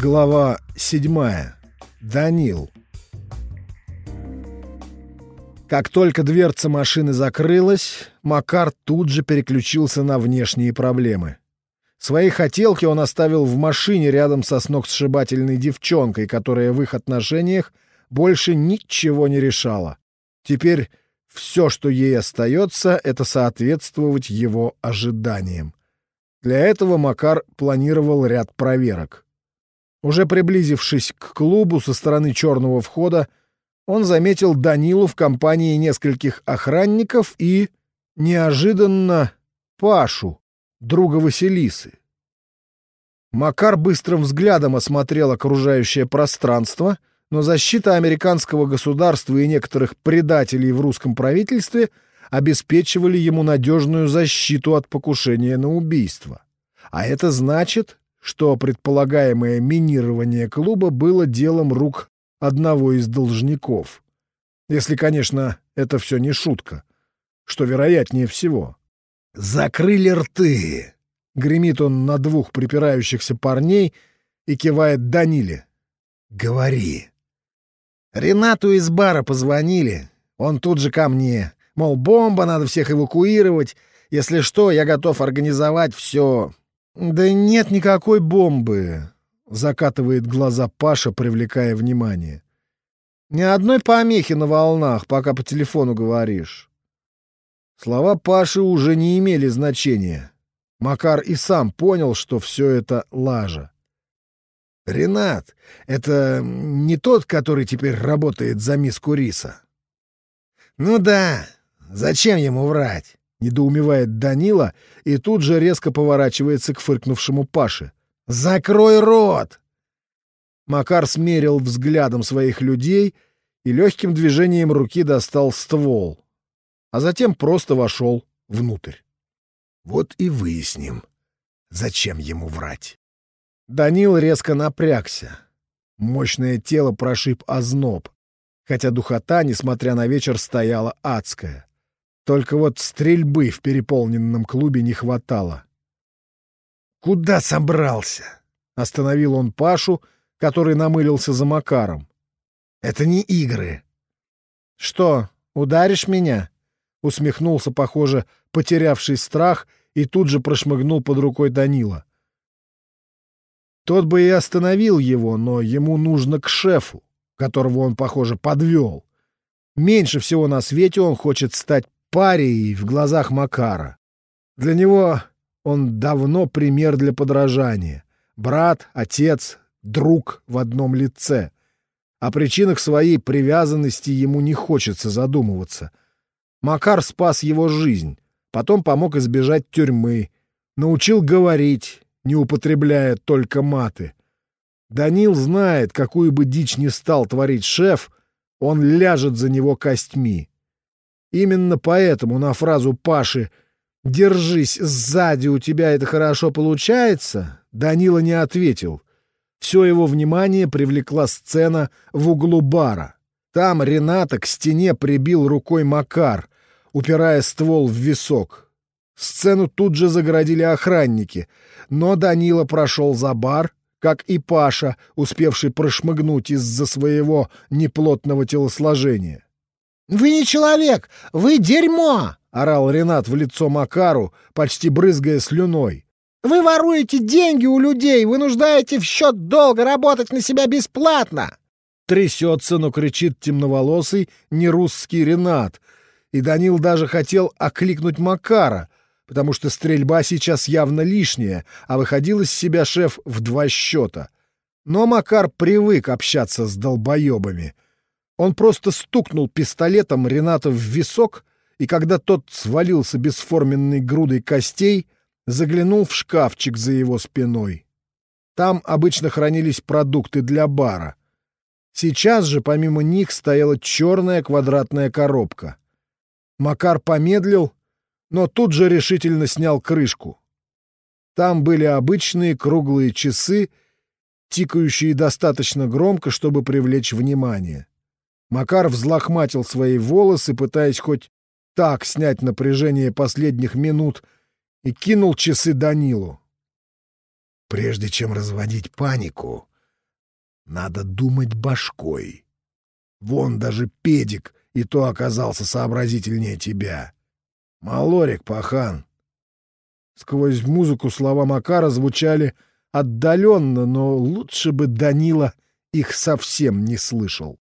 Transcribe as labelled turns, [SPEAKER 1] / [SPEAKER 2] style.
[SPEAKER 1] Глава седьмая. Данил. Как только дверца машины закрылась, Макар тут же переключился на внешние проблемы. Свои хотелки он оставил в машине рядом со сногсшибательной девчонкой, которая в их отношениях больше ничего не решала. Теперь все, что ей остается, это соответствовать его ожиданиям. Для этого Макар планировал ряд проверок. Уже приблизившись к клубу со стороны черного входа, он заметил Данилу в компании нескольких охранников и, неожиданно, Пашу, друга Василисы. Макар быстрым взглядом осмотрел окружающее пространство, но защита американского государства и некоторых предателей в русском правительстве обеспечивали ему надежную защиту от покушения на убийство. А это значит, что предполагаемое минирование клуба было делом рук одного из должников. Если, конечно, это все не шутка, что вероятнее всего. «Закрыли рты!» — гремит он на двух припирающихся парней и кивает Даниле. «Говори!» Ренату из бара позвонили. Он тут же ко мне. Мол, бомба, надо всех эвакуировать. Если что, я готов организовать все. Да нет никакой бомбы, закатывает глаза Паша, привлекая внимание. Ни одной помехи на волнах, пока по телефону говоришь. Слова Паши уже не имели значения. Макар и сам понял, что все это лажа. «Ренат, это не тот, который теперь работает за миску риса?» «Ну да, зачем ему врать?» — недоумевает Данила и тут же резко поворачивается к фыркнувшему Паше. «Закрой рот!» Макар смерил взглядом своих людей и легким движением руки достал ствол, а затем просто вошел внутрь. Вот и выясним, зачем ему врать. Данил резко напрягся. Мощное тело прошиб озноб, хотя духота, несмотря на вечер, стояла адская. Только вот стрельбы в переполненном клубе не хватало. «Куда собрался?» — остановил он Пашу, который намылился за Макаром. «Это не игры». «Что, ударишь меня?» — усмехнулся, похоже, потерявший страх, и тут же прошмыгнул под рукой Данила. Тот бы и остановил его, но ему нужно к шефу, которого он, похоже, подвел. Меньше всего на свете он хочет стать парией в глазах Макара. Для него он давно пример для подражания. Брат, отец, друг в одном лице. О причинах своей привязанности ему не хочется задумываться. Макар спас его жизнь, потом помог избежать тюрьмы, научил говорить, не употребляя только маты. Данил знает, какую бы дичь ни стал творить шеф, он ляжет за него костьми. Именно поэтому на фразу Паши «Держись сзади, у тебя это хорошо получается» Данила не ответил. Все его внимание привлекла сцена в углу бара. Там Рената к стене прибил рукой Макар, упирая ствол в висок. Сцену тут же загородили охранники, но Данила прошел за бар, как и Паша, успевший прошмыгнуть из-за своего неплотного телосложения. «Вы не человек! Вы дерьмо!» — орал Ренат в лицо Макару, почти брызгая слюной. «Вы воруете деньги у людей, вынуждаете в счет долга работать на себя бесплатно!» Трясется, но кричит темноволосый нерусский Ренат, и Данил даже хотел окликнуть Макара, потому что стрельба сейчас явно лишняя, а выходил из себя шеф в два счета. Но Макар привык общаться с долбоебами. Он просто стукнул пистолетом Рената в висок, и когда тот свалился бесформенной грудой костей, заглянул в шкафчик за его спиной. Там обычно хранились продукты для бара. Сейчас же помимо них стояла черная квадратная коробка. Макар помедлил но тут же решительно снял крышку. Там были обычные круглые часы, тикающие достаточно громко, чтобы привлечь внимание. Макар взлохматил свои волосы, пытаясь хоть так снять напряжение последних минут, и кинул часы Данилу. «Прежде чем разводить панику, Надо думать башкой. Вон даже педик и то оказался сообразительнее тебя. Малорик, пахан. Сквозь музыку слова Макара звучали отдаленно, но лучше бы Данила их совсем не слышал.